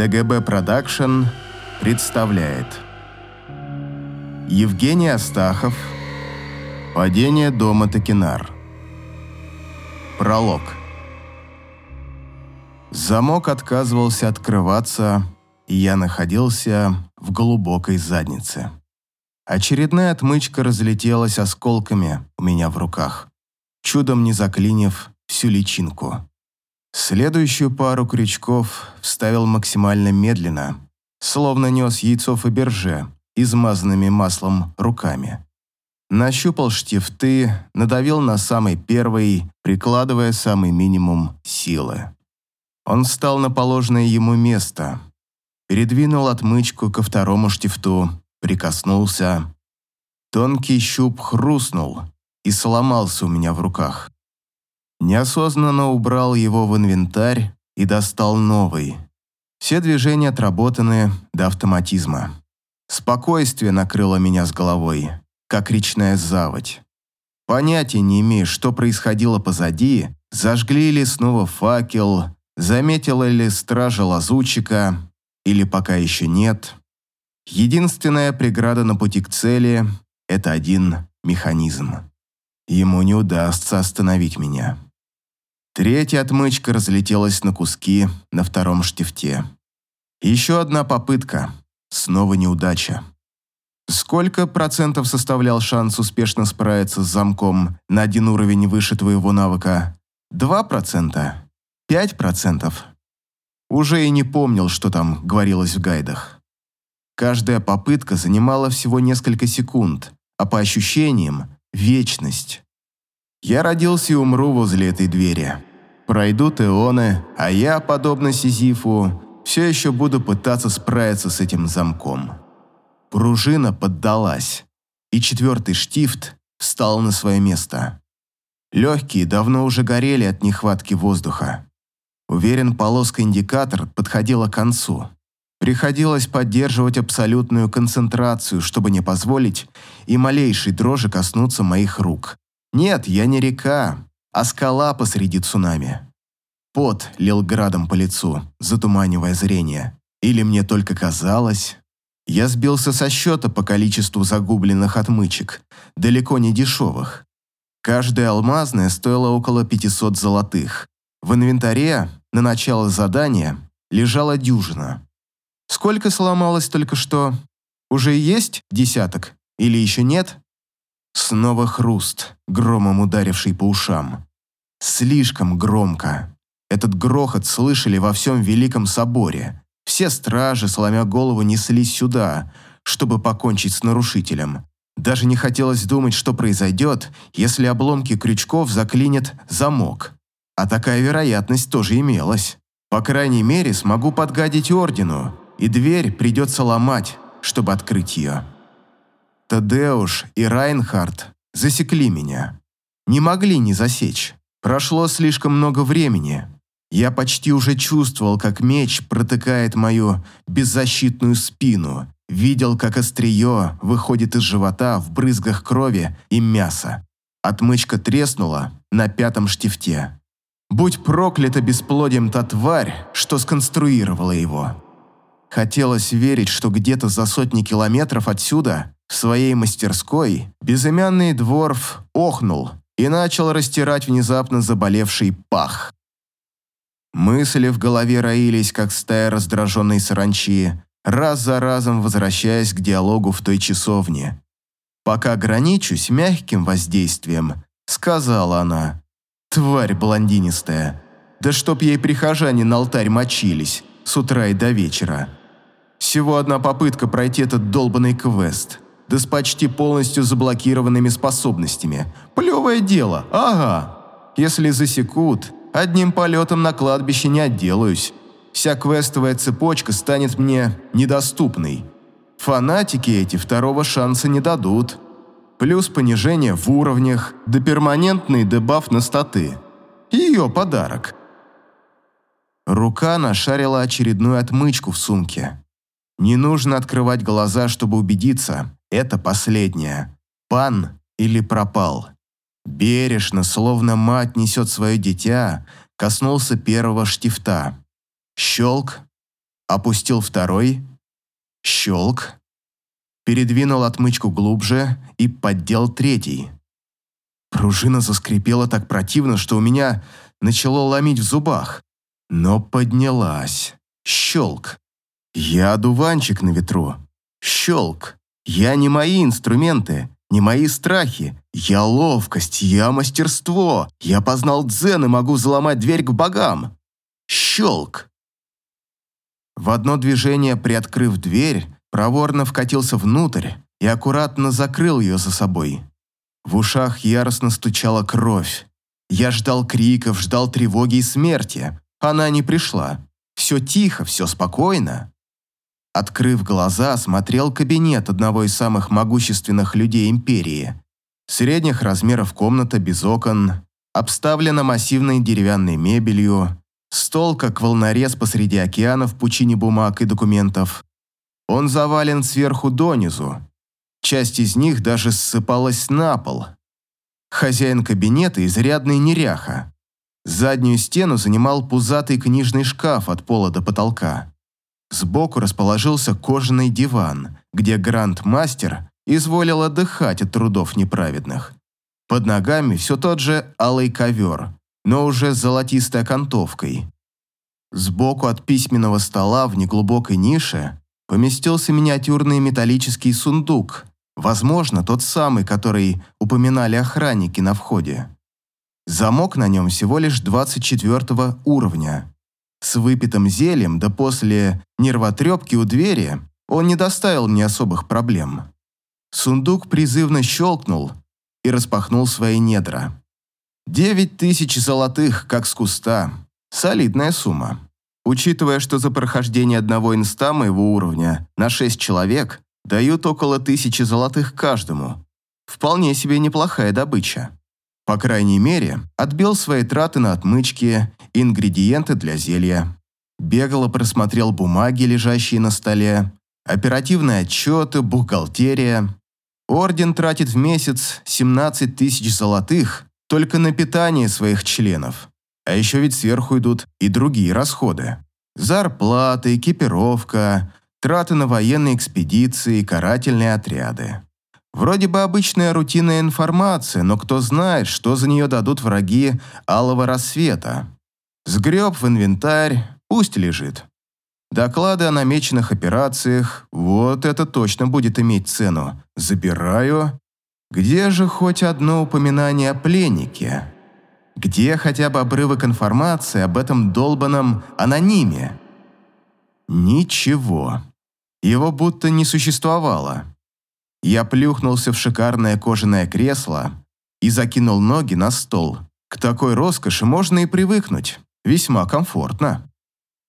ТГБ Продакшн представляет Евгений Астахов Падение дома Теккен'ар Пролог Замок отказывался открываться, и я находился в глубокой заднице. Очередная отмычка разлетелась осколками у меня в руках, чудом не заклинив всю личинку. Следующую пару крючков вставил максимально медленно, словно нес яйцо Фаберже, измазанными маслом руками. Нащупал штифты, надавил на самый первый, прикладывая самый минимум силы. Он встал на положенное ему место, передвинул отмычку ко второму штифту, прикоснулся. Тонкий щуп хрустнул и сломался у меня в руках. Неосознанно убрал его в инвентарь и достал новый. Все движения отработаны до автоматизма. Спокойствие накрыло меня с головой, как речная заводь. Понятия не имею, что происходило позади, зажгли ли снова факел, заметила ли стража лазутчика, или пока еще нет. Единственная преграда на пути к цели – это один механизм. Ему не удастся остановить меня. Третья отмычка разлетелась на куски на втором штифте. Еще одна попытка. Снова неудача. Сколько процентов составлял шанс успешно справиться с замком на один уровень выше твоего навыка? Два процента? Пять процентов? Уже и не помнил, что там говорилось в гайдах. Каждая попытка занимала всего несколько секунд, а по ощущениям – вечность. Я родился и умру возле этой двери. Пройдут эоны, а я, подобно Сизифу, все еще буду пытаться справиться с этим замком. Пружина поддалась, и четвертый штифт встал на свое место. Легкие давно уже горели от нехватки воздуха. Уверен, полоска-индикатор подходила к концу. Приходилось поддерживать абсолютную концентрацию, чтобы не позволить и малейшей дрожи коснуться моих рук. Нет, я не река, а скала посреди цунами. Пот лил градом по лицу, затуманивая зрение. Или мне только казалось... Я сбился со счета по количеству загубленных отмычек, далеко не дешевых. Каждая алмазная стоила около 500 золотых. В инвентаре на начало задания лежала дюжина. Сколько сломалось только что? Уже есть десяток? Или еще нет? Снова хруст, громом ударивший по ушам. Слишком громко. Этот грохот слышали во всем Великом Соборе. Все стражи, сломя голову, неслись сюда, чтобы покончить с нарушителем. Даже не хотелось думать, что произойдет, если обломки крючков заклинит замок. А такая вероятность тоже имелась. По крайней мере, смогу подгадить ордену, и дверь придется ломать, чтобы открыть ее. Тадеуш и Райнхард засекли меня. Не могли не засечь. Прошло слишком много времени. Я почти уже чувствовал, как меч протыкает мою беззащитную спину, видел, как острие выходит из живота в брызгах крови и мяса. Отмычка треснула на пятом штифте. Будь проклята бесплодием та тварь, что сконструировала его. Хотелось верить, что где-то за сотни километров отсюда в своей мастерской безымянный дворф охнул и начал растирать внезапно заболевший пах. Мысли в голове роились, как стая раздраженной саранчи, раз за разом возвращаясь к диалогу в той часовне. «Пока ограничусь мягким воздействием», — сказала она. «Тварь блондинистая. Да чтоб ей прихожане на алтарь мочились с утра и до вечера. Всего одна попытка пройти этот долбанный квест да с почти полностью заблокированными способностями. Плевое дело, ага. Если засекут, одним полетом на кладбище не отделаюсь. Вся квестовая цепочка станет мне недоступной. Фанатики эти второго шанса не дадут. Плюс понижение в уровнях, да перманентный дебаф на статы. Ее подарок. Рука нашарила очередную отмычку в сумке. Не нужно открывать глаза, чтобы убедиться, это последнее. Пан или пропал. Бережно, словно мать несет свое дитя, коснулся первого штифта. Щелк. опустил второй, щелк, передвинул отмычку глубже и поддел третий. Пружина заскрипела так противно, что у меня начало ломить в зубах, но поднялась. Щелк. Я одуванчик на ветру. Щелк. Я не мои инструменты, не мои страхи. Я ловкость, я мастерство. Я познал дзен и могу взломать дверь к богам. Щелк. В одно движение, приоткрыв дверь, проворно вкатился внутрь и аккуратно закрыл ее за собой. В ушах яростно стучала кровь. Я ждал криков, ждал тревоги и смерти. Она не пришла. Все тихо, все спокойно. Открыв глаза, смотрел кабинет одного из самых могущественных людей империи. Средних размеров комната без окон, обставлена массивной деревянной мебелью, стол как волнорез посреди океана в пучине бумаг и документов. Он завален сверху донизу. Часть из них даже ссыпалась на пол. Хозяин кабинета – изрядный неряха. Заднюю стену занимал пузатый книжный шкаф от пола до потолка. Сбоку расположился кожаный диван, где гранд-мастер изволил отдыхать от трудов неправедных. Под ногами все тот же алый ковер, но уже с золотистой окантовкой. Сбоку от письменного стола в неглубокой нише поместился миниатюрный металлический сундук, возможно, тот самый, который упоминали охранники на входе. Замок на нем всего лишь 24 уровня, с выпитым зельем, да после нервотрепки у двери, он не доставил мне особых проблем. Сундук призывно щелкнул и распахнул свои недра. Девять тысяч золотых, как с куста. Солидная сумма. Учитывая, что за прохождение одного инста моего уровня на шесть человек дают около тысячи золотых каждому. Вполне себе неплохая добыча. По крайней мере, отбил свои траты на отмычки и ингредиенты для зелья. Бегло просмотрел бумаги, лежащие на столе, оперативные отчеты, бухгалтерия. Орден тратит в месяц 17 тысяч золотых только на питание своих членов. А еще ведь сверху идут и другие расходы. Зарплаты, экипировка, траты на военные экспедиции, карательные отряды. Вроде бы обычная рутинная информация, но кто знает, что за нее дадут враги Алого Рассвета. Сгреб в инвентарь, пусть лежит. Доклады о намеченных операциях, вот это точно будет иметь цену. Забираю. Где же хоть одно упоминание о пленнике? Где хотя бы обрывок информации об этом долбанном анониме? Ничего. Его будто не существовало. Я плюхнулся в шикарное кожаное кресло и закинул ноги на стол. К такой роскоши можно и привыкнуть. Весьма комфортно.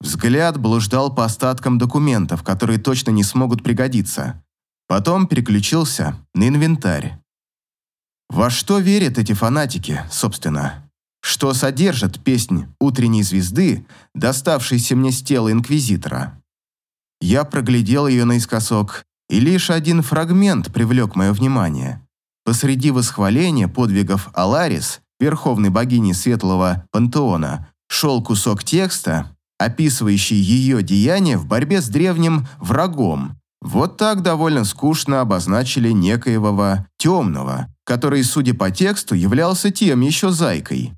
Взгляд блуждал по остаткам документов, которые точно не смогут пригодиться. Потом переключился на инвентарь. Во что верят эти фанатики, собственно? Что содержит песнь «Утренней звезды», доставшейся мне с тела Инквизитора? Я проглядел ее наискосок и лишь один фрагмент привлек мое внимание. Посреди восхваления подвигов Аларис, верховной богини Светлого Пантеона, шел кусок текста, описывающий ее деяния в борьбе с древним врагом. Вот так довольно скучно обозначили некоего темного, который, судя по тексту, являлся тем еще зайкой.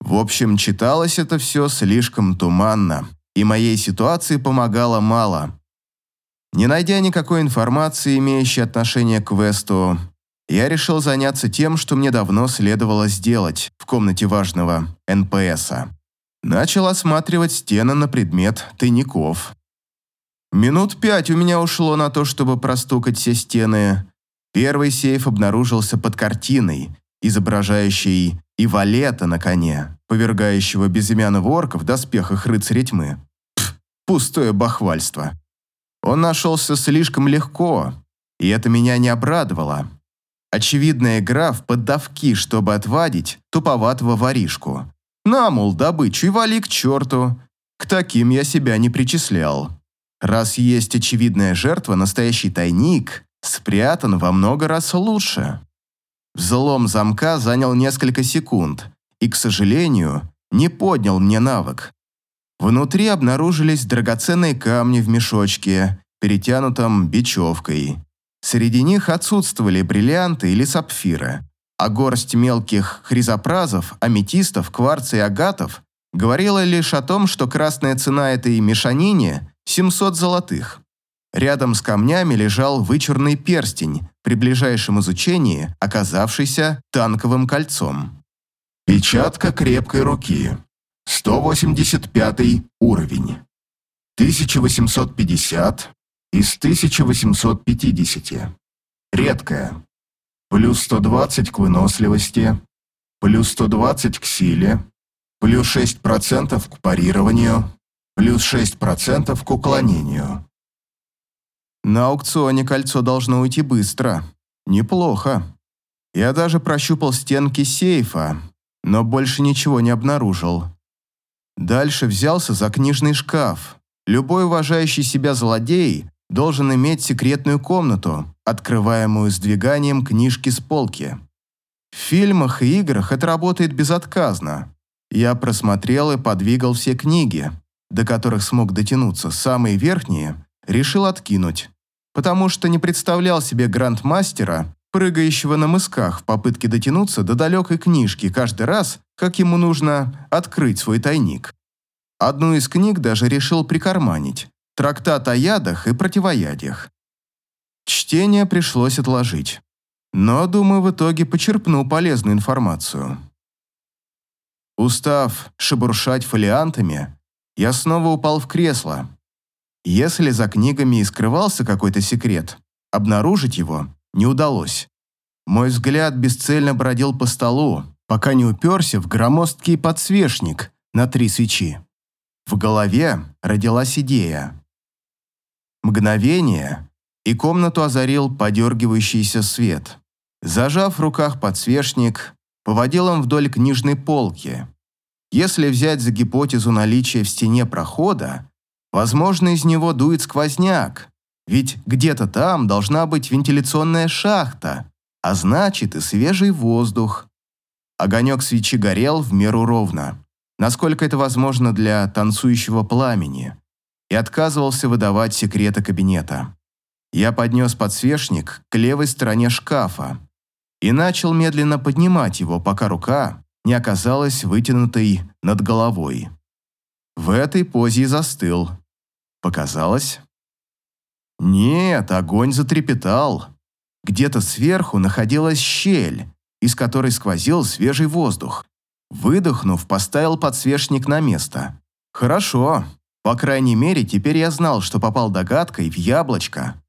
В общем, читалось это все слишком туманно, и моей ситуации помогало мало. Не найдя никакой информации, имеющей отношение к квесту, я решил заняться тем, что мне давно следовало сделать в комнате важного НПСа. Начал осматривать стены на предмет тайников. Минут пять у меня ушло на то, чтобы простукать все стены. Первый сейф обнаружился под картиной, изображающей Ивалета на коне, повергающего безымянного орка в доспехах рыцаря тьмы. Пф, пустое бахвальство. Он нашелся слишком легко, и это меня не обрадовало. Очевидная игра в поддавки, чтобы отвадить туповатого воришку. На, мол, добычу и вали к черту. К таким я себя не причислял. Раз есть очевидная жертва, настоящий тайник спрятан во много раз лучше. Взлом замка занял несколько секунд и, к сожалению, не поднял мне навык. Внутри обнаружились драгоценные камни в мешочке, перетянутом бечевкой. Среди них отсутствовали бриллианты или сапфиры, а горсть мелких хризопразов, аметистов, кварца и агатов говорила лишь о том, что красная цена этой мешанине – 700 золотых. Рядом с камнями лежал вычурный перстень, при ближайшем изучении оказавшийся танковым кольцом. Печатка крепкой руки. 185 уровень. 1850 из 1850. Редкая. Плюс 120 к выносливости, плюс 120 к силе, плюс 6% к парированию, плюс 6% к уклонению. На аукционе кольцо должно уйти быстро. Неплохо. Я даже прощупал стенки сейфа, но больше ничего не обнаружил. Дальше взялся за книжный шкаф. Любой уважающий себя злодей должен иметь секретную комнату, открываемую сдвиганием книжки с полки. В фильмах и играх это работает безотказно. Я просмотрел и подвигал все книги, до которых смог дотянуться. Самые верхние решил откинуть, потому что не представлял себе грандмастера, прыгающего на мысках в попытке дотянуться до далекой книжки каждый раз, как ему нужно открыть свой тайник. Одну из книг даже решил прикарманить – трактат о ядах и противоядиях. Чтение пришлось отложить. Но, думаю, в итоге почерпну полезную информацию. Устав шебуршать фолиантами, я снова упал в кресло. Если за книгами и скрывался какой-то секрет, обнаружить его не удалось. Мой взгляд бесцельно бродил по столу, пока не уперся в громоздкий подсвечник на три свечи. В голове родилась идея. Мгновение, и комнату озарил подергивающийся свет. Зажав в руках подсвечник, поводил им вдоль книжной полки. Если взять за гипотезу наличия в стене прохода, возможно, из него дует сквозняк, ведь где-то там должна быть вентиляционная шахта, а значит и свежий воздух. Огонек свечи горел в меру ровно, насколько это возможно для танцующего пламени, и отказывался выдавать секреты кабинета. Я поднес подсвечник к левой стороне шкафа и начал медленно поднимать его, пока рука не оказалась вытянутой над головой. В этой позе и застыл. Показалось? Нет, огонь затрепетал. Где-то сверху находилась щель, из которой сквозил свежий воздух. Выдохнув, поставил подсвечник на место. Хорошо. По крайней мере, теперь я знал, что попал догадкой в яблочко.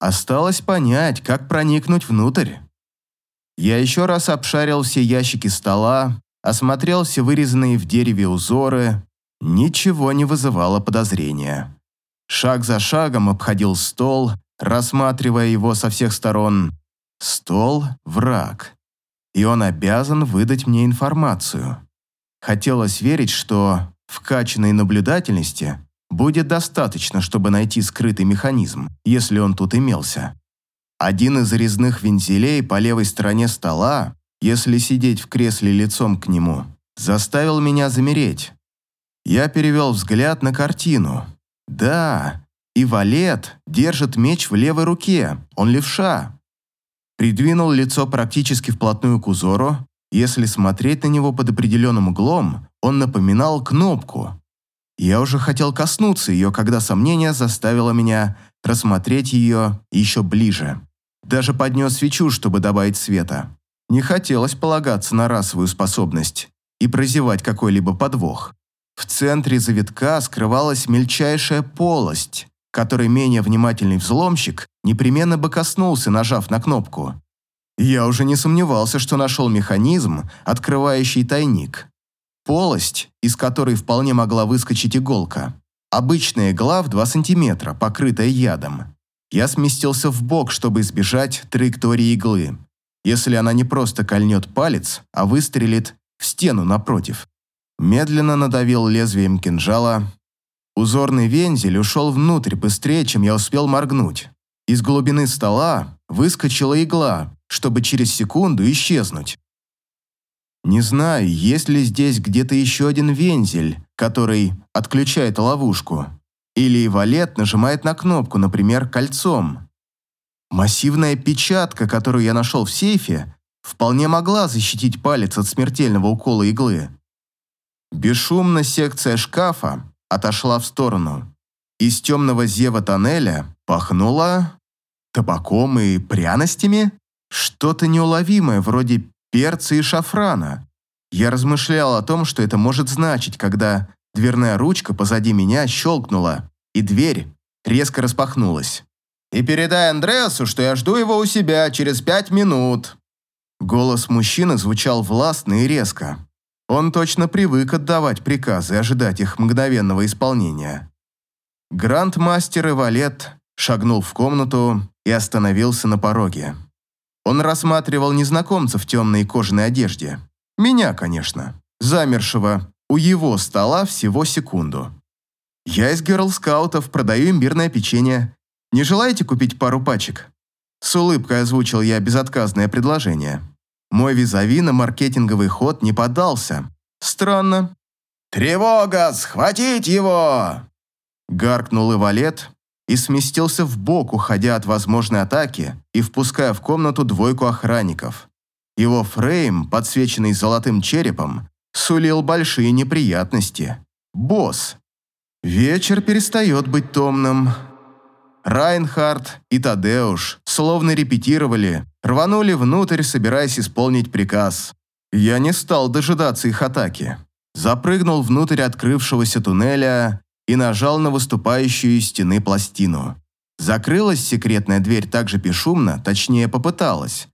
Осталось понять, как проникнуть внутрь. Я еще раз обшарил все ящики стола, осмотрел все вырезанные в дереве узоры. Ничего не вызывало подозрения. Шаг за шагом обходил стол, рассматривая его со всех сторон. Стол – враг, и он обязан выдать мне информацию. Хотелось верить, что вкачанной наблюдательности будет достаточно, чтобы найти скрытый механизм, если он тут имелся. Один из резных вентилей по левой стороне стола, если сидеть в кресле лицом к нему, заставил меня замереть. Я перевел взгляд на картину – да, и валет держит меч в левой руке, он левша. Придвинул лицо практически вплотную к узору. Если смотреть на него под определенным углом, он напоминал кнопку. Я уже хотел коснуться ее, когда сомнение заставило меня рассмотреть ее еще ближе. Даже поднес свечу, чтобы добавить света. Не хотелось полагаться на расовую способность и прозевать какой-либо подвох. В центре завитка скрывалась мельчайшая полость, которой менее внимательный взломщик непременно бы коснулся, нажав на кнопку. Я уже не сомневался, что нашел механизм, открывающий тайник. Полость, из которой вполне могла выскочить иголка. Обычная игла в 2 сантиметра, покрытая ядом. Я сместился в бок, чтобы избежать траектории иглы. Если она не просто кольнет палец, а выстрелит в стену напротив. Медленно надавил лезвием кинжала. Узорный вензель ушел внутрь быстрее, чем я успел моргнуть. Из глубины стола выскочила игла, чтобы через секунду исчезнуть. Не знаю, есть ли здесь где-то еще один вензель, который отключает ловушку. Или валет нажимает на кнопку, например, кольцом. Массивная печатка, которую я нашел в сейфе, вполне могла защитить палец от смертельного укола иглы. Бесшумно секция шкафа отошла в сторону. Из темного зева тоннеля пахнуло табаком и пряностями. Что-то неуловимое, вроде перца и шафрана. Я размышлял о том, что это может значить, когда дверная ручка позади меня щелкнула, и дверь резко распахнулась. «И передай Андреасу, что я жду его у себя через пять минут». Голос мужчины звучал властно и резко. Он точно привык отдавать приказы и ожидать их мгновенного исполнения. Грандмастер и Валет шагнул в комнату и остановился на пороге. Он рассматривал незнакомца в темной кожаной одежде. Меня, конечно, замершего у его стола всего секунду. «Я из герлскаутов, продаю имбирное печенье. Не желаете купить пару пачек?» С улыбкой озвучил я безотказное предложение. Мой визави на маркетинговый ход не поддался. Странно. «Тревога! Схватить его!» Гаркнул Ивалет, и сместился в бок, уходя от возможной атаки и впуская в комнату двойку охранников. Его фрейм, подсвеченный золотым черепом, сулил большие неприятности. Босс. Вечер перестает быть томным. Райнхард и Тадеуш словно репетировали, рванули внутрь, собираясь исполнить приказ. Я не стал дожидаться их атаки. Запрыгнул внутрь открывшегося туннеля и нажал на выступающую из стены пластину. Закрылась секретная дверь так же бесшумно, точнее попыталась.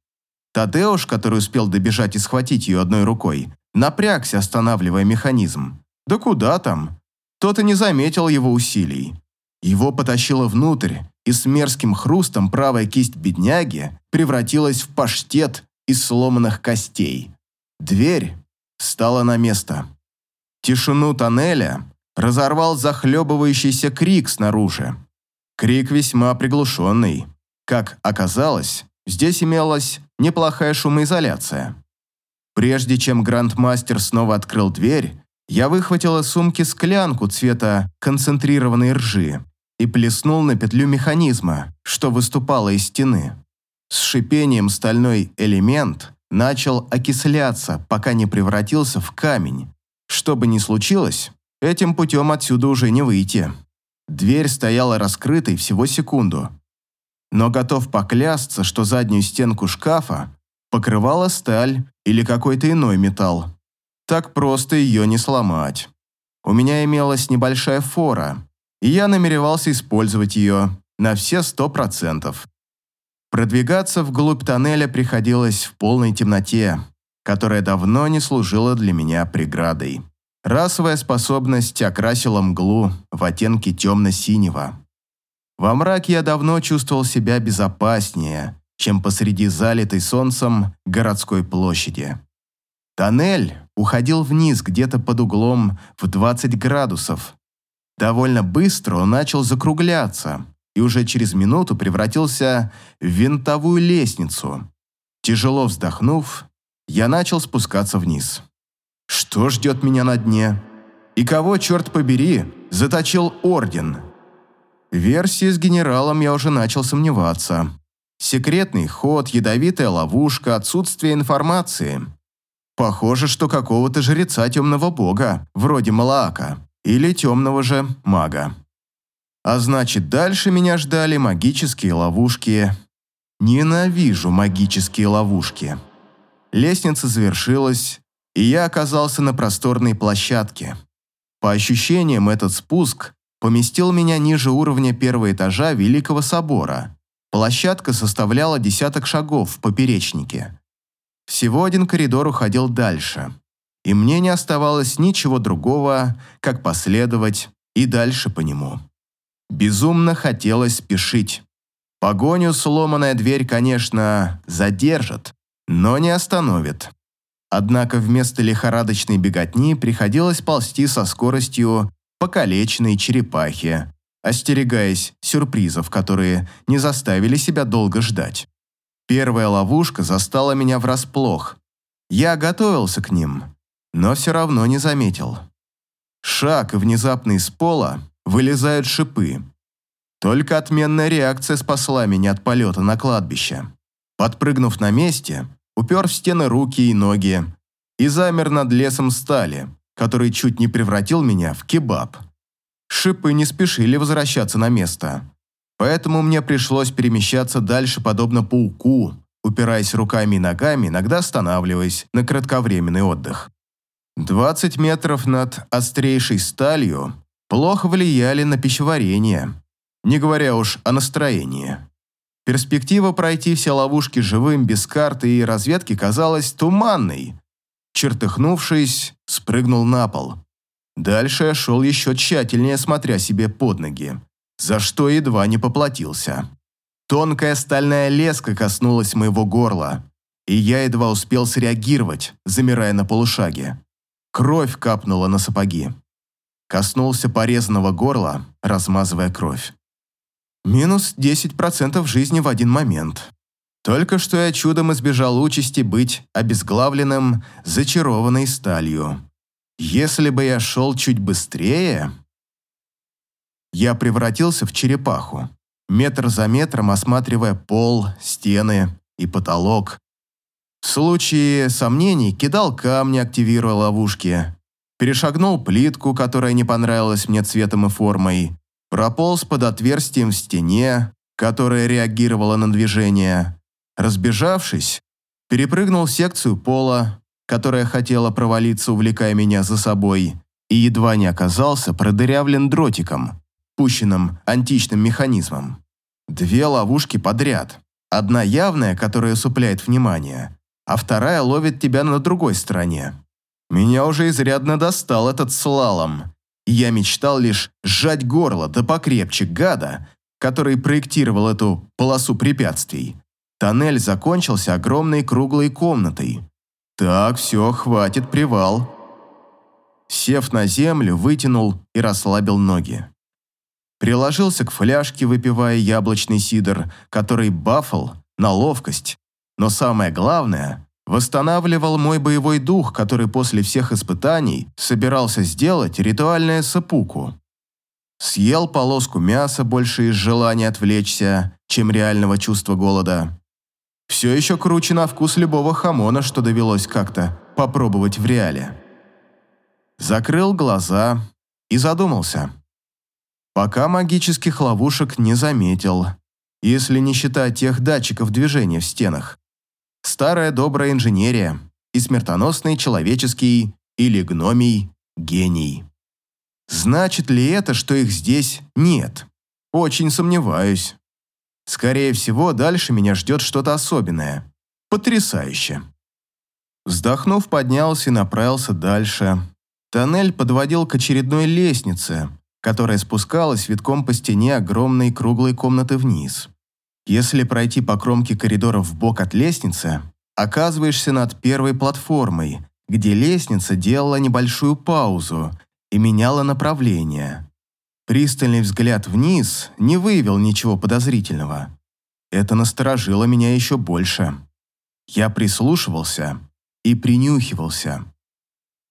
Тадеуш, который успел добежать и схватить ее одной рукой, напрягся, останавливая механизм. Да куда там? Тот и не заметил его усилий. Его потащило внутрь, и с мерзким хрустом правая кисть бедняги превратилась в паштет из сломанных костей. Дверь встала на место. Тишину тоннеля разорвал захлебывающийся крик снаружи. Крик весьма приглушенный. Как оказалось, здесь имелась неплохая шумоизоляция. Прежде чем грандмастер снова открыл дверь, я выхватил из сумки склянку цвета концентрированной ржи и плеснул на петлю механизма, что выступало из стены. С шипением стальной элемент начал окисляться, пока не превратился в камень. Что бы ни случилось, Этим путем отсюда уже не выйти. Дверь стояла раскрытой всего секунду. Но готов поклясться, что заднюю стенку шкафа покрывала сталь или какой-то иной металл. Так просто ее не сломать. У меня имелась небольшая фора, и я намеревался использовать ее на все сто процентов. Продвигаться вглубь тоннеля приходилось в полной темноте, которая давно не служила для меня преградой. Расовая способность окрасила мглу в оттенки темно-синего. Во мраке я давно чувствовал себя безопаснее, чем посреди залитой солнцем городской площади. Тоннель уходил вниз где-то под углом в 20 градусов. Довольно быстро он начал закругляться и уже через минуту превратился в винтовую лестницу. Тяжело вздохнув, я начал спускаться вниз. Что ждет меня на дне? И кого, черт побери, заточил орден? Версии с генералом я уже начал сомневаться. Секретный ход, ядовитая ловушка, отсутствие информации. Похоже, что какого-то жреца темного бога, вроде Малаака, или темного же мага. А значит, дальше меня ждали магические ловушки. Ненавижу магические ловушки. Лестница завершилась, и я оказался на просторной площадке. По ощущениям, этот спуск поместил меня ниже уровня первого этажа Великого собора. Площадка составляла десяток шагов в поперечнике. Всего один коридор уходил дальше, и мне не оставалось ничего другого, как последовать и дальше по нему. Безумно хотелось спешить. Погоню сломанная дверь, конечно, задержит, но не остановит. Однако вместо лихорадочной беготни приходилось ползти со скоростью покалеченной черепахи, остерегаясь сюрпризов, которые не заставили себя долго ждать. Первая ловушка застала меня врасплох. Я готовился к ним, но все равно не заметил. Шаг, и внезапно из пола вылезают шипы. Только отменная реакция спасла меня от полета на кладбище. Подпрыгнув на месте, упер в стены руки и ноги и замер над лесом стали, который чуть не превратил меня в кебаб. Шипы не спешили возвращаться на место, поэтому мне пришлось перемещаться дальше подобно пауку, упираясь руками и ногами, иногда останавливаясь на кратковременный отдых. 20 метров над острейшей сталью плохо влияли на пищеварение, не говоря уж о настроении. Перспектива пройти все ловушки живым без карты и разведки казалась туманной. Чертыхнувшись, спрыгнул на пол. Дальше я шел еще тщательнее, смотря себе под ноги, за что едва не поплатился. Тонкая стальная леска коснулась моего горла, и я едва успел среагировать, замирая на полушаге. Кровь капнула на сапоги. Коснулся порезанного горла, размазывая кровь. Минус 10% жизни в один момент. Только что я чудом избежал участи быть обезглавленным зачарованной сталью. Если бы я шел чуть быстрее... Я превратился в черепаху метр за метром осматривая пол, стены и потолок. В случае сомнений кидал камни, активируя ловушки, перешагнул плитку, которая не понравилась мне цветом и формой, прополз под отверстием в стене, которая реагировала на движение, разбежавшись, перепрыгнул секцию пола, которая хотела провалиться, увлекая меня за собой, и едва не оказался продырявлен дротиком, пущенным античным механизмом. Две ловушки подряд. Одна явная, которая усыпляет внимание, а вторая ловит тебя на другой стороне. Меня уже изрядно достал этот слалом, я мечтал лишь сжать горло да покрепче гада, который проектировал эту полосу препятствий. Тоннель закончился огромной круглой комнатой. Так, все, хватит привал. Сев на землю, вытянул и расслабил ноги. Приложился к фляжке, выпивая яблочный сидр, который бафал на ловкость. Но самое главное, восстанавливал мой боевой дух, который после всех испытаний собирался сделать ритуальное сапуку. Съел полоску мяса больше из желания отвлечься, чем реального чувства голода. Все еще круче на вкус любого хамона, что довелось как-то попробовать в реале. Закрыл глаза и задумался. Пока магических ловушек не заметил, если не считать тех датчиков движения в стенах. Старая добрая инженерия и смертоносный человеческий или гномий гений. Значит ли это, что их здесь нет? Очень сомневаюсь. Скорее всего, дальше меня ждет что-то особенное. Потрясающе. Вздохнув, поднялся и направился дальше. Тоннель подводил к очередной лестнице, которая спускалась витком по стене огромной круглой комнаты вниз. Если пройти по кромке коридора вбок от лестницы, оказываешься над первой платформой, где лестница делала небольшую паузу и меняла направление. Пристальный взгляд вниз не выявил ничего подозрительного. Это насторожило меня еще больше. Я прислушивался и принюхивался.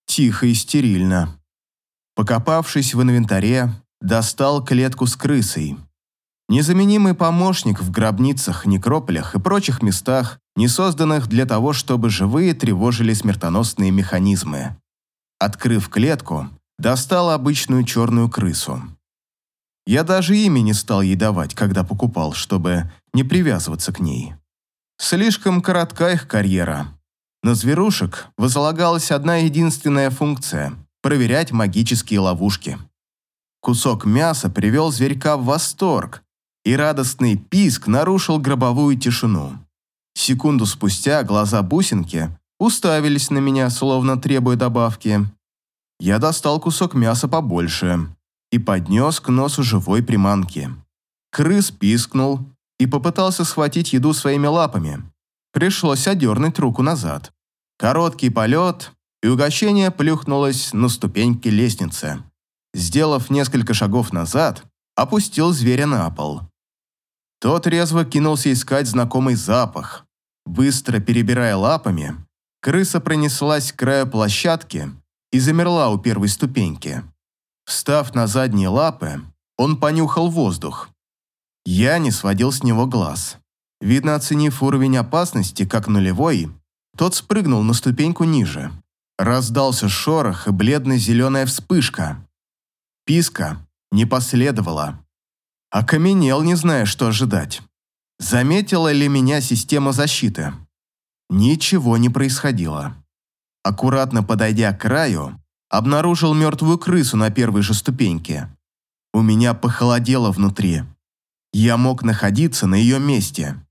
Тихо и стерильно. Покопавшись в инвентаре, достал клетку с крысой. Незаменимый помощник в гробницах, некрополях и прочих местах, не созданных для того, чтобы живые тревожили смертоносные механизмы. Открыв клетку, достал обычную черную крысу. Я даже имя не стал ей давать, когда покупал, чтобы не привязываться к ней. Слишком коротка их карьера. На зверушек возлагалась одна единственная функция проверять магические ловушки. Кусок мяса привел зверька в восторг, и радостный писк нарушил гробовую тишину. Секунду спустя глаза бусинки уставились на меня, словно требуя добавки. Я достал кусок мяса побольше и поднес к носу живой приманки. Крыс пискнул и попытался схватить еду своими лапами. Пришлось одернуть руку назад. Короткий полет, и угощение плюхнулось на ступеньки лестницы. Сделав несколько шагов назад, опустил зверя на пол. Тот резво кинулся искать знакомый запах. Быстро перебирая лапами, Крыса пронеслась к краю площадки и замерла у первой ступеньки. Встав на задние лапы, он понюхал воздух. Я не сводил с него глаз. Видно, оценив уровень опасности как нулевой, тот спрыгнул на ступеньку ниже. Раздался шорох и бледно-зеленая вспышка. Писка не последовало. Окаменел, не зная, что ожидать. Заметила ли меня система защиты? Ничего не происходило. Аккуратно подойдя к краю, обнаружил мертвую крысу на первой же ступеньке. У меня похолодело внутри. Я мог находиться на ее месте.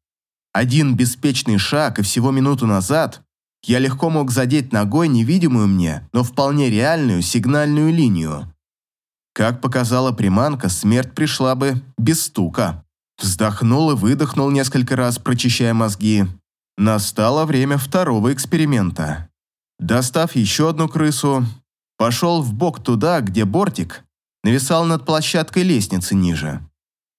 Один беспечный шаг, и всего минуту назад я легко мог задеть ногой невидимую мне, но вполне реальную сигнальную линию. Как показала приманка, смерть пришла бы без стука. Вздохнул и выдохнул несколько раз, прочищая мозги. Настало время второго эксперимента. Достав еще одну крысу, пошел в бок туда, где бортик нависал над площадкой лестницы ниже.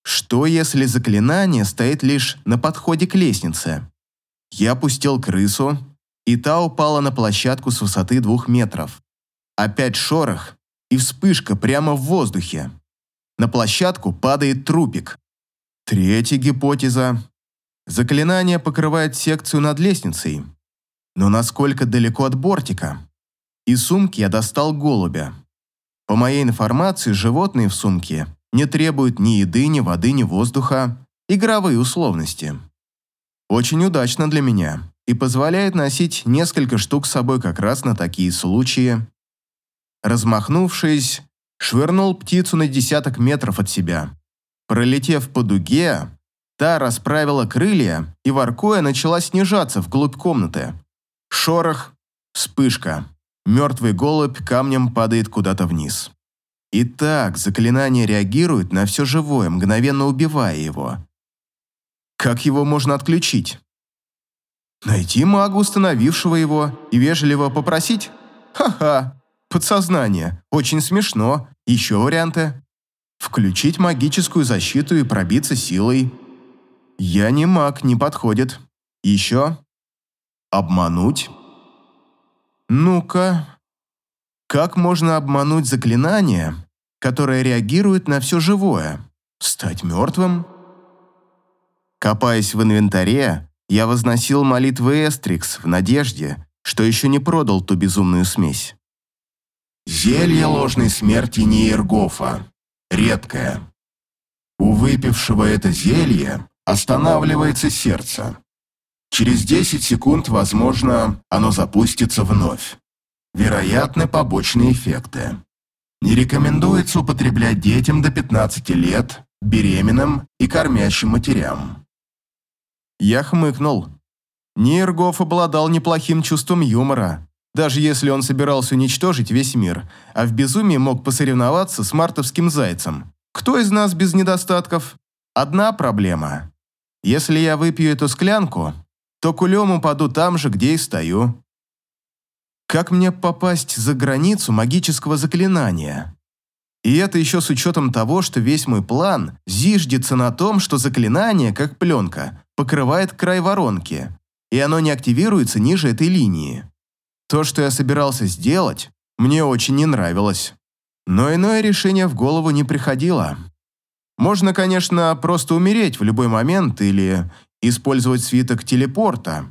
Что, если заклинание стоит лишь на подходе к лестнице? Я опустил крысу, и та упала на площадку с высоты двух метров. Опять шорох и вспышка прямо в воздухе. На площадку падает трупик. Третья гипотеза. Заклинание покрывает секцию над лестницей. Но насколько далеко от бортика? Из сумки я достал голубя. По моей информации, животные в сумке не требуют ни еды, ни воды, ни воздуха, игровые условности. Очень удачно для меня и позволяет носить несколько штук с собой как раз на такие случаи. Размахнувшись, швырнул птицу на десяток метров от себя. Пролетев по дуге, та расправила крылья и, воркуя, начала снижаться вглубь комнаты. Шорох, вспышка. Мертвый голубь камнем падает куда-то вниз. Итак, заклинание реагирует на все живое, мгновенно убивая его. Как его можно отключить? Найти мага, установившего его, и вежливо попросить? Ха-ха, подсознание, очень смешно. Еще варианты? Включить магическую защиту и пробиться силой. Я не маг, не подходит. Еще? Обмануть? Ну-ка, как можно обмануть заклинание, которое реагирует на все живое? Стать мертвым? Копаясь в инвентаре, я возносил молитвы Эстрикс в надежде, что еще не продал ту безумную смесь. Зелье ложной смерти Нейргофа. Редкое. У выпившего это зелье останавливается сердце. Через 10 секунд, возможно, оно запустится вновь. Вероятны побочные эффекты. Не рекомендуется употреблять детям до 15 лет, беременным и кормящим матерям. Я хмыкнул. Нейргоф обладал неплохим чувством юмора, даже если он собирался уничтожить весь мир, а в безумии мог посоревноваться с мартовским зайцем. Кто из нас без недостатков? Одна проблема. Если я выпью эту склянку, то кулем упаду там же, где и стою. Как мне попасть за границу магического заклинания? И это еще с учетом того, что весь мой план зиждется на том, что заклинание, как пленка, покрывает край воронки, и оно не активируется ниже этой линии. То, что я собирался сделать, мне очень не нравилось. Но иное решение в голову не приходило. Можно, конечно, просто умереть в любой момент или использовать свиток телепорта,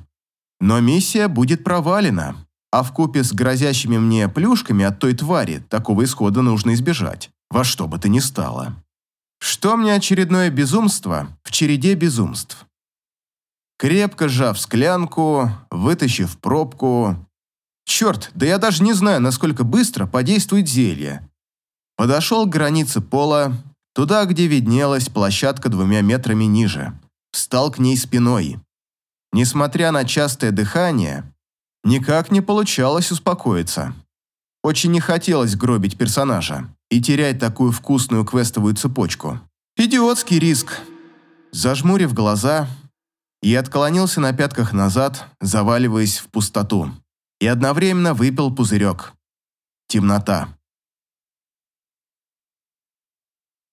но миссия будет провалена а в купе с грозящими мне плюшками от той твари такого исхода нужно избежать, во что бы то ни стало. Что мне очередное безумство в череде безумств? Крепко сжав склянку, вытащив пробку... Черт, да я даже не знаю, насколько быстро подействует зелье. Подошел к границе пола, туда, где виднелась площадка двумя метрами ниже. Встал к ней спиной. Несмотря на частое дыхание, Никак не получалось успокоиться. Очень не хотелось гробить персонажа и терять такую вкусную квестовую цепочку. Идиотский риск. Зажмурив глаза, я отклонился на пятках назад, заваливаясь в пустоту, и одновременно выпил пузырек. Темнота.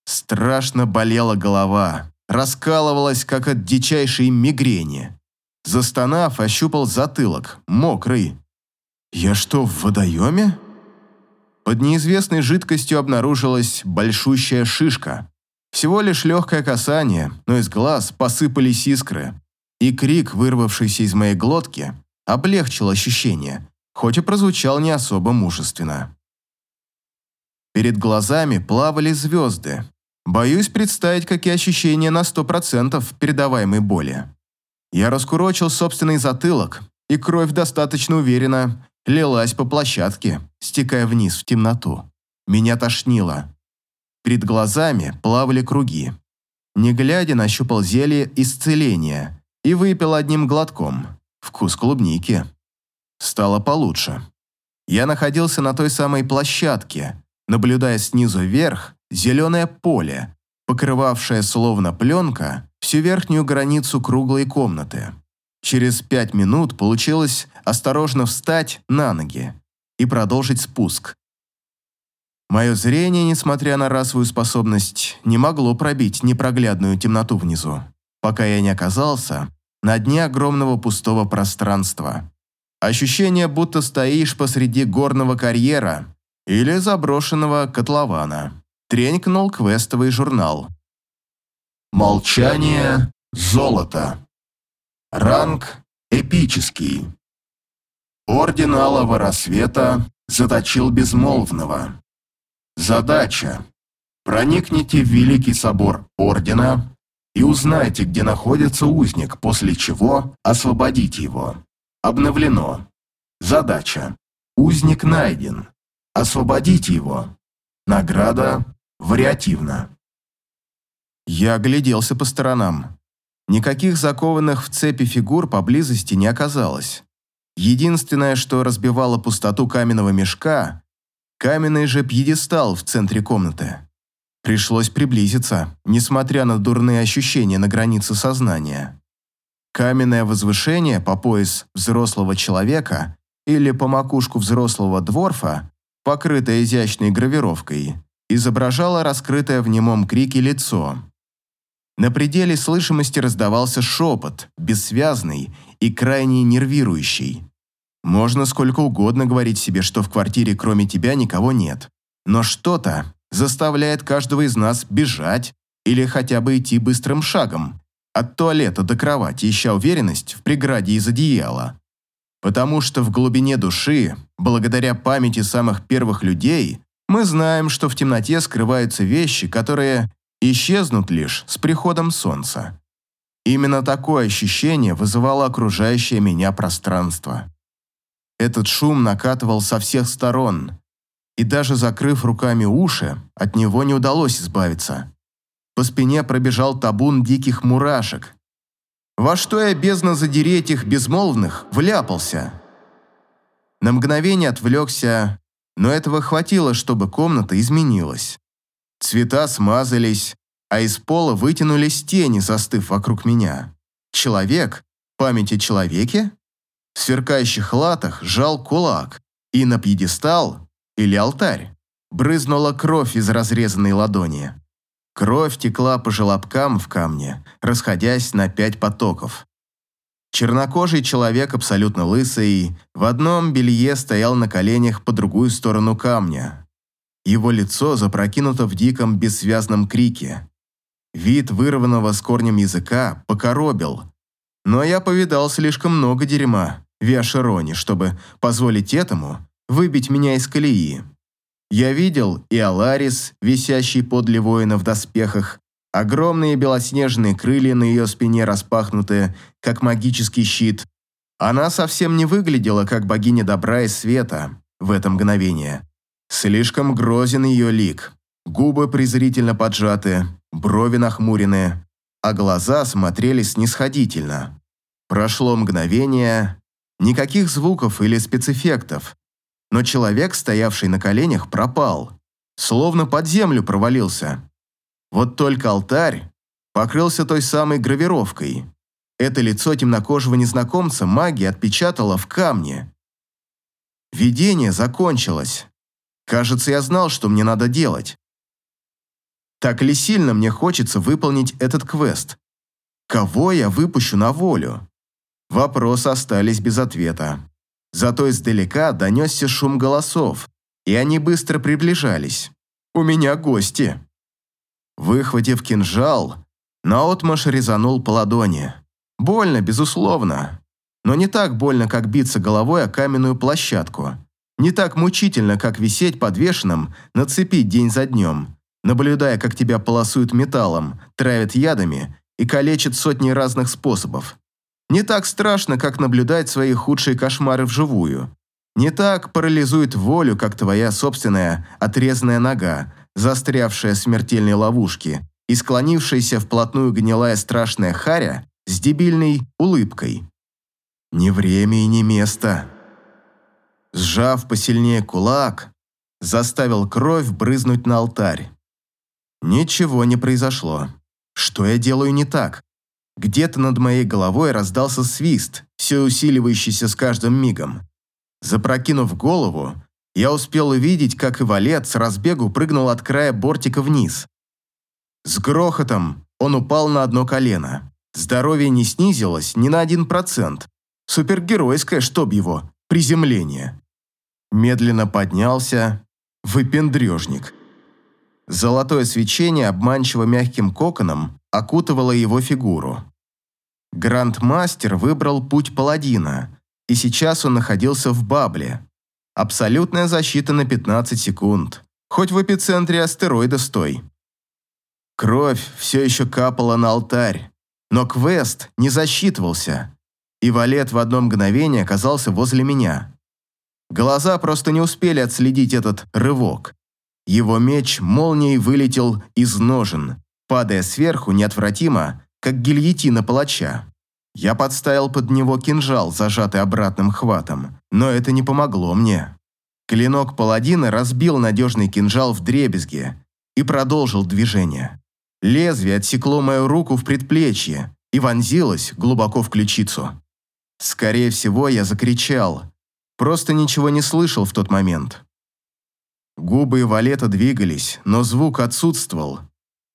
Страшно болела голова, раскалывалась, как от дичайшей мигрени. Застонав, ощупал затылок, мокрый, Я что, в водоеме? Под неизвестной жидкостью обнаружилась большущая шишка. Всего лишь легкое касание, но из глаз посыпались искры. И крик, вырвавшийся из моей глотки, облегчил ощущение, хоть и прозвучал не особо мужественно. Перед глазами плавали звезды. Боюсь представить, какие ощущения на сто процентов передаваемой боли. Я раскурочил собственный затылок, и кровь достаточно уверенно лилась по площадке, стекая вниз в темноту. Меня тошнило. Перед глазами плавали круги. Не глядя, нащупал зелье исцеления и выпил одним глотком. Вкус клубники. Стало получше. Я находился на той самой площадке, наблюдая снизу вверх зеленое поле, покрывавшее словно пленка всю верхнюю границу круглой комнаты. Через пять минут получилось осторожно встать на ноги и продолжить спуск. Мое зрение, несмотря на расовую способность, не могло пробить непроглядную темноту внизу, пока я не оказался на дне огромного пустого пространства. Ощущение, будто стоишь посреди горного карьера или заброшенного котлована. Тренькнул квестовый журнал. Молчание золото. Ранг эпический. Орден Алого Рассвета заточил безмолвного. Задача. Проникните в Великий Собор Ордена и узнайте, где находится узник, после чего освободите его. Обновлено. Задача. Узник найден. Освободите его. Награда вариативна. Я огляделся по сторонам. Никаких закованных в цепи фигур поблизости не оказалось. Единственное, что разбивало пустоту каменного мешка, каменный же пьедестал в центре комнаты. Пришлось приблизиться, несмотря на дурные ощущения на границе сознания. Каменное возвышение по пояс взрослого человека или по макушку взрослого дворфа, покрытое изящной гравировкой, изображало раскрытое в немом крике лицо. На пределе слышимости раздавался шепот, бессвязный и крайне нервирующий. Можно сколько угодно говорить себе, что в квартире кроме тебя никого нет. Но что-то заставляет каждого из нас бежать или хотя бы идти быстрым шагом, от туалета до кровати, ища уверенность в преграде из одеяла. Потому что в глубине души, благодаря памяти самых первых людей, мы знаем, что в темноте скрываются вещи, которые исчезнут лишь с приходом солнца. Именно такое ощущение вызывало окружающее меня пространство. Этот шум накатывал со всех сторон, и даже закрыв руками уши, от него не удалось избавиться. По спине пробежал табун диких мурашек. Во что я, бездна задереть их безмолвных, вляпался? На мгновение отвлекся, но этого хватило, чтобы комната изменилась. Цвета смазались, а из пола вытянулись тени, застыв вокруг меня. Человек, память о человеке? В сверкающих латах жал кулак, и на пьедестал, или алтарь, брызнула кровь из разрезанной ладони. Кровь текла по желобкам в камне, расходясь на пять потоков. Чернокожий человек, абсолютно лысый, в одном белье стоял на коленях по другую сторону камня. Его лицо запрокинуто в диком бессвязном крике. Вид вырванного с корнем языка покоробил. Но я повидал слишком много дерьма в Виашероне, чтобы позволить этому выбить меня из колеи. Я видел и Аларис, висящий подле воина в доспехах, огромные белоснежные крылья на ее спине распахнуты, как магический щит. Она совсем не выглядела, как богиня добра и света в это мгновение. Слишком грозен ее лик. Губы презрительно поджаты, брови нахмурены, а глаза смотрели снисходительно. Прошло мгновение, никаких звуков или спецэффектов, но человек, стоявший на коленях, пропал, словно под землю провалился. Вот только алтарь покрылся той самой гравировкой. Это лицо темнокожего незнакомца магия отпечатала в камне. Видение закончилось. Кажется, я знал, что мне надо делать. Так ли сильно мне хочется выполнить этот квест? Кого я выпущу на волю? Вопросы остались без ответа. Зато издалека донесся шум голосов, и они быстро приближались. «У меня гости!» Выхватив кинжал, наотмашь резанул по ладони. Больно, безусловно. Но не так больно, как биться головой о каменную площадку. Не так мучительно, как висеть подвешенным на цепи день за днем, наблюдая, как тебя полосуют металлом, травят ядами и калечат сотни разных способов. Не так страшно, как наблюдать свои худшие кошмары вживую. Не так парализует волю, как твоя собственная отрезанная нога, застрявшая в смертельной ловушке и склонившаяся вплотную гнилая страшная харя с дебильной улыбкой. Не время и не место. Сжав посильнее кулак, заставил кровь брызнуть на алтарь. Ничего не произошло. Что я делаю не так? Где-то над моей головой раздался свист, все усиливающийся с каждым мигом. Запрокинув голову, я успел увидеть, как Ивалет с разбегу прыгнул от края бортика вниз. С грохотом он упал на одно колено. Здоровье не снизилось ни на один процент. Супергеройское, чтоб его, приземление. Медленно поднялся, выпендрежник. Золотое свечение обманчиво мягким коконом окутывало его фигуру. Грандмастер выбрал путь паладина, и сейчас он находился в бабле. Абсолютная защита на 15 секунд. Хоть в эпицентре астероида стой. Кровь все еще капала на алтарь, но квест не засчитывался, и Валет в одно мгновение оказался возле меня. Глаза просто не успели отследить этот рывок. Его меч молнией вылетел из ножен, падая сверху неотвратимо, как гильотина палача. Я подставил под него кинжал, зажатый обратным хватом, но это не помогло мне. Клинок паладина разбил надежный кинжал в дребезге и продолжил движение. Лезвие отсекло мою руку в предплечье и вонзилось глубоко в ключицу. Скорее всего, я закричал. Просто ничего не слышал в тот момент. Губы Валета двигались, но звук отсутствовал.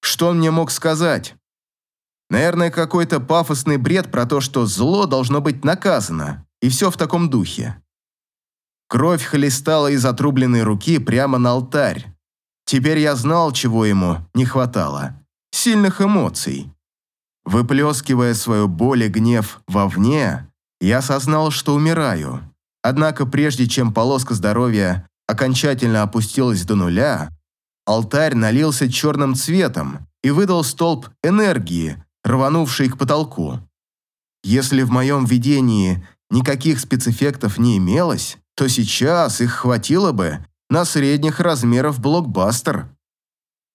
Что он мне мог сказать? Наверное, какой-то пафосный бред про то, что зло должно быть наказано, и все в таком духе. Кровь хлестала из отрубленной руки прямо на алтарь. Теперь я знал, чего ему не хватало. Сильных эмоций. Выплескивая свою боль и гнев вовне, я осознал, что умираю. Однако прежде чем полоска здоровья окончательно опустилась до нуля, алтарь налился черным цветом и выдал столб энергии, рванувший к потолку. Если в моем видении никаких спецэффектов не имелось, то сейчас их хватило бы на средних размеров блокбастер.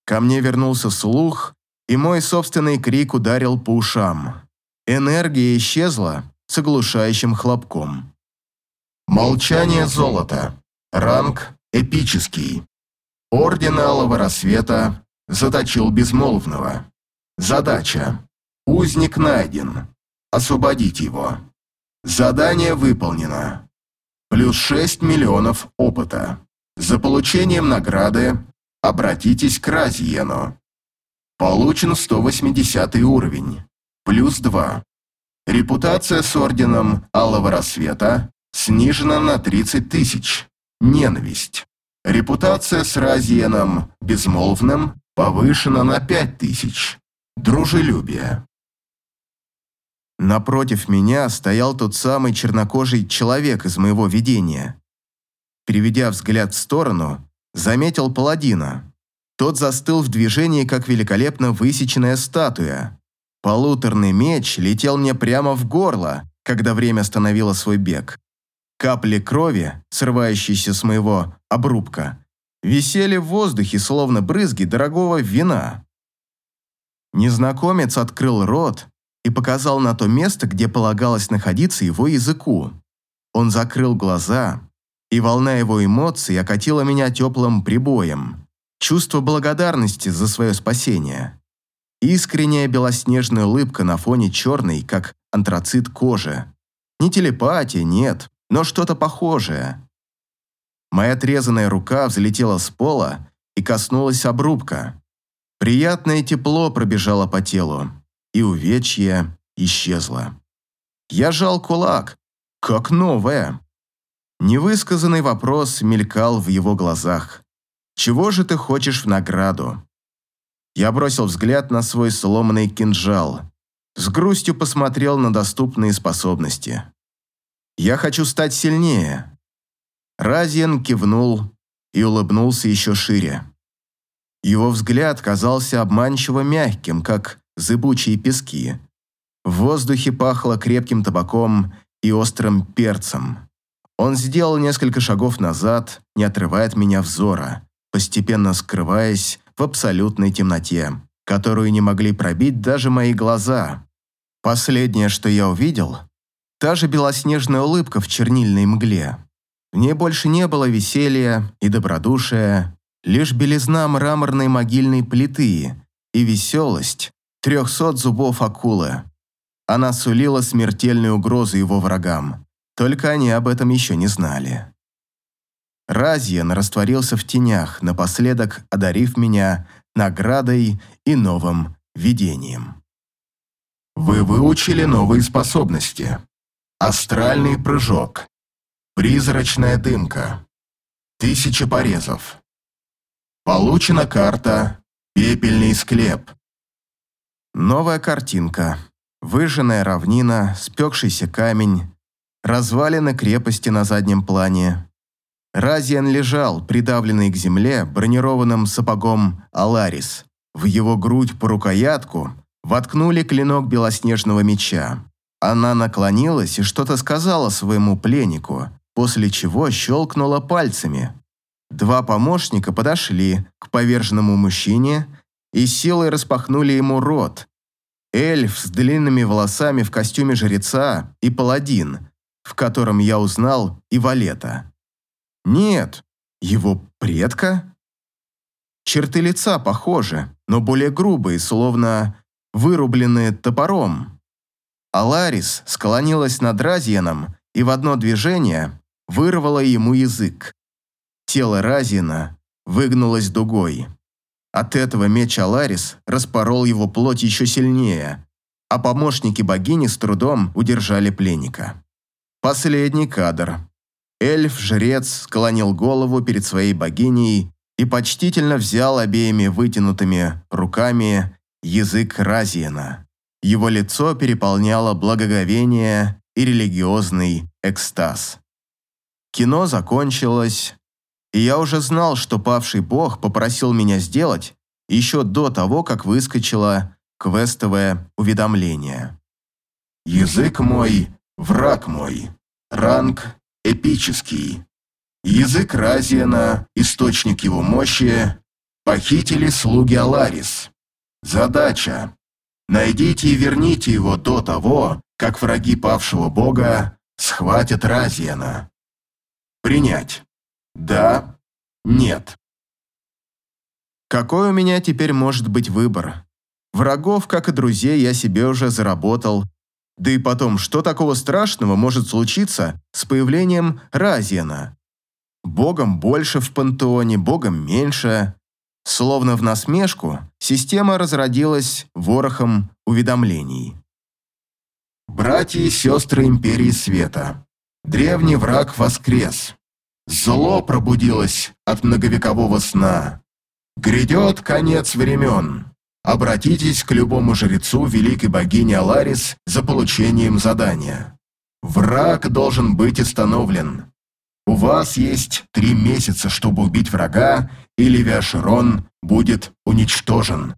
Ко мне вернулся слух, и мой собственный крик ударил по ушам. Энергия исчезла с оглушающим хлопком. Молчание золота. Ранг эпический. Орден Алого Рассвета заточил безмолвного. Задача. Узник найден. Освободить его. Задание выполнено. Плюс 6 миллионов опыта. За получением награды обратитесь к Разиену. Получен 180 уровень. Плюс 2. Репутация с Орденом Алого Рассвета снижена на 30 тысяч. Ненависть. Репутация с Разиеном Безмолвным повышена на 5 тысяч. Дружелюбие. Напротив меня стоял тот самый чернокожий человек из моего видения. Переведя взгляд в сторону, заметил паладина. Тот застыл в движении, как великолепно высеченная статуя. Полуторный меч летел мне прямо в горло, когда время остановило свой бег. Капли крови, срывающиеся с моего обрубка, висели в воздухе, словно брызги дорогого вина. Незнакомец открыл рот и показал на то место, где полагалось находиться его языку. Он закрыл глаза, и волна его эмоций окатила меня теплым прибоем. Чувство благодарности за свое спасение. Искренняя белоснежная улыбка на фоне черной, как антрацит кожи. Не телепатия, нет, но что-то похожее. Моя отрезанная рука взлетела с пола и коснулась обрубка. Приятное тепло пробежало по телу, и увечье исчезло. Я жал кулак, как новое. Невысказанный вопрос мелькал в его глазах. «Чего же ты хочешь в награду?» Я бросил взгляд на свой сломанный кинжал. С грустью посмотрел на доступные способности. «Я хочу стать сильнее». Разиен кивнул и улыбнулся еще шире. Его взгляд казался обманчиво мягким, как зыбучие пески. В воздухе пахло крепким табаком и острым перцем. Он сделал несколько шагов назад, не отрывая от меня взора, постепенно скрываясь в абсолютной темноте, которую не могли пробить даже мои глаза. Последнее, что я увидел, та же белоснежная улыбка в чернильной мгле. В ней больше не было веселья и добродушия, лишь белизна мраморной могильной плиты и веселость трехсот зубов акулы. Она сулила смертельную угрозу его врагам, только они об этом еще не знали. Разьен растворился в тенях, напоследок одарив меня наградой и новым видением. Вы выучили новые способности. Астральный прыжок. Призрачная дымка. Тысяча порезов. Получена карта «Пепельный склеп». Новая картинка. Выжженная равнина, спекшийся камень, развалины крепости на заднем плане. Разиан лежал, придавленный к земле, бронированным сапогом Аларис. В его грудь по рукоятку воткнули клинок белоснежного меча. Она наклонилась и что-то сказала своему пленнику, после чего щелкнула пальцами. Два помощника подошли к поверженному мужчине и силой распахнули ему рот. Эльф с длинными волосами в костюме жреца и паладин, в котором я узнал и Валета. Нет, его предка? Черты лица похожи, но более грубые, словно вырубленные топором. Аларис склонилась над Разианом и в одно движение вырвала ему язык. Тело Разина выгнулось дугой. От этого меч Аларис распорол его плоть еще сильнее, а помощники богини с трудом удержали пленника. Последний кадр. Эльф-жрец склонил голову перед своей богиней и почтительно взял обеими вытянутыми руками язык Разиена. Его лицо переполняло благоговение и религиозный экстаз. Кино закончилось, и я уже знал, что павший бог попросил меня сделать еще до того, как выскочило квестовое уведомление. «Язык мой Враг мой. Ранг эпический. Язык Разиена, источник его мощи. Похитили слуги Аларис. Задача. Найдите и верните его до того, как враги павшего бога схватят Разиена. Принять. Да. Нет. Какой у меня теперь может быть выбор? Врагов, как и друзей, я себе уже заработал да и потом, что такого страшного может случиться с появлением Разиена? Богом больше в пантеоне, богом меньше. Словно в насмешку, система разродилась ворохом уведомлений. Братья и сестры Империи Света. Древний враг воскрес. Зло пробудилось от многовекового сна. Грядет конец времен. Обратитесь к любому жрецу великой богини Аларис за получением задания. Враг должен быть остановлен. У вас есть три месяца, чтобы убить врага, и Левиаширон будет уничтожен.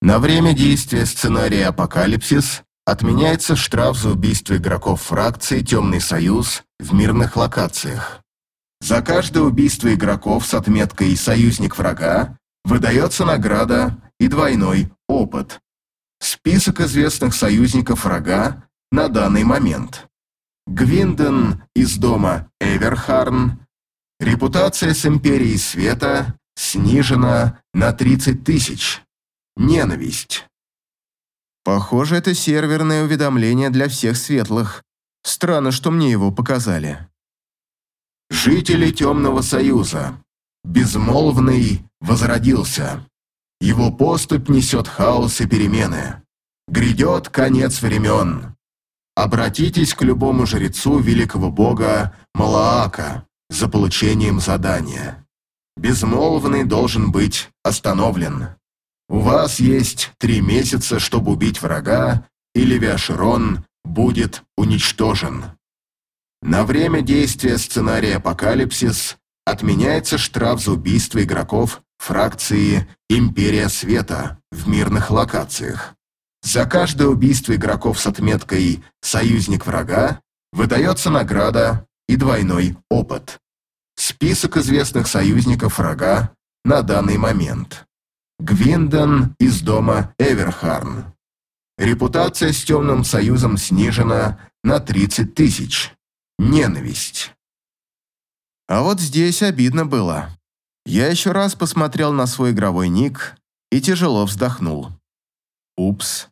На время действия сценария «Апокалипсис» отменяется штраф за убийство игроков фракции «Темный союз» в мирных локациях. За каждое убийство игроков с отметкой «Союзник врага» выдается награда и двойной опыт. Список известных союзников врага на данный момент. Гвинден из дома Эверхарн. Репутация с Империей Света снижена на 30 тысяч. Ненависть. Похоже, это серверное уведомление для всех светлых. Странно, что мне его показали. Жители Темного Союза. Безмолвный возродился. Его поступь несет хаос и перемены. Грядет конец времен. Обратитесь к любому жрецу великого бога Малаака за получением задания. Безмолвный должен быть остановлен. У вас есть три месяца, чтобы убить врага, и Левиаширон будет уничтожен. На время действия сценария «Апокалипсис» отменяется штраф за убийство игроков фракции «Империя Света» в мирных локациях. За каждое убийство игроков с отметкой «Союзник врага» выдается награда и двойной опыт. Список известных союзников врага на данный момент. Гвиндон из дома Эверхарн. Репутация с Темным Союзом снижена на 30 тысяч. Ненависть. А вот здесь обидно было. Я еще раз посмотрел на свой игровой ник и тяжело вздохнул. Упс.